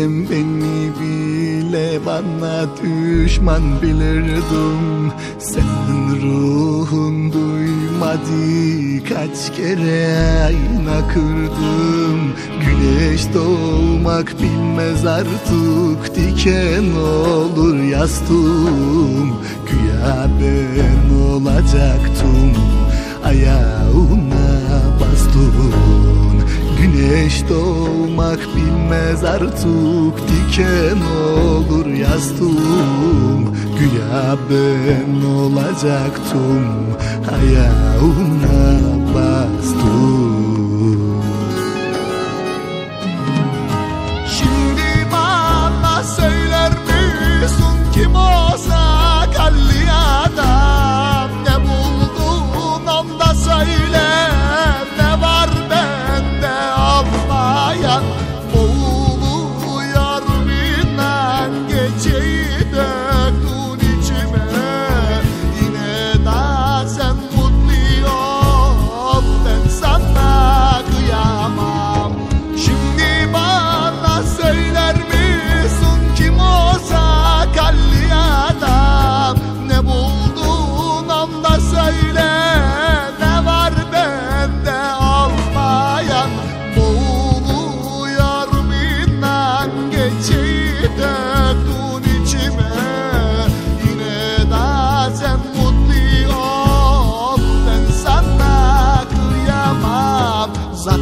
Sen beni bile bana düşman bilirdim. Senin ruhun duymadı kaç kere ayna kırdım. Güneş doğmak bilmez artık diken olur yastığım. Güya ben olacaktım ayağına bastın Güneş doğmak bilmez artık diken olur yastığım Güya ben olacaktım ayağına bastım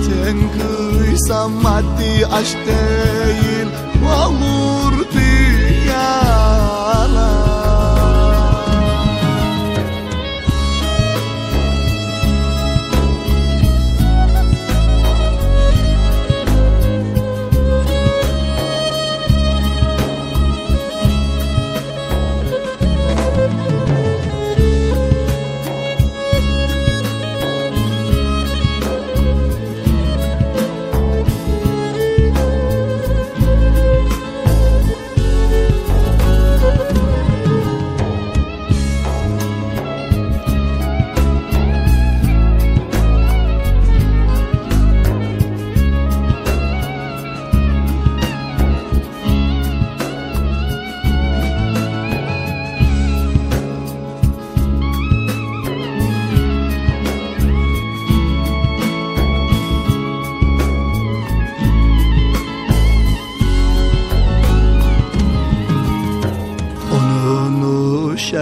Zaten kıysam maddi aşk değil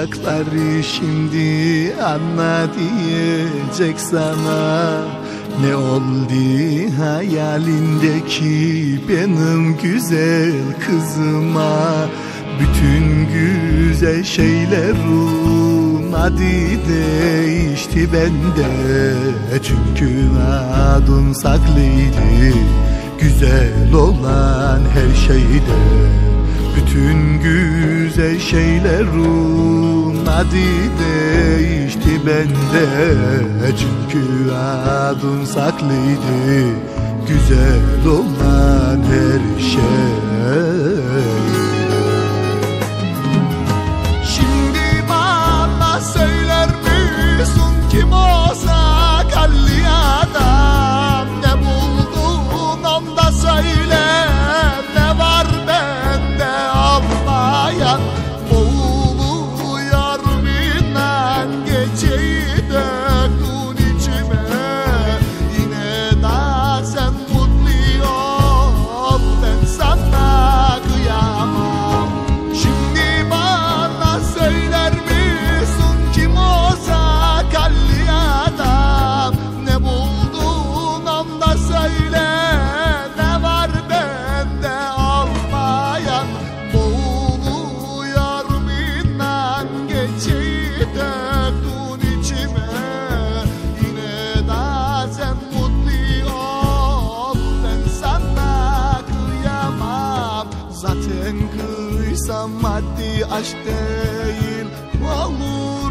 Onun uşakları şimdi anla diyecek sana. Ne oldu hayalindeki benim güzel kızıma? Bütün güzel şeylerin adı değişti bende. Çünkü adın saklıydı güzel olan her şeyde bütün güzel şeylerin adı değişti bende. Çünkü adın saklıydı güzel olan her şey Zaten kıysam maddi aşk değil olur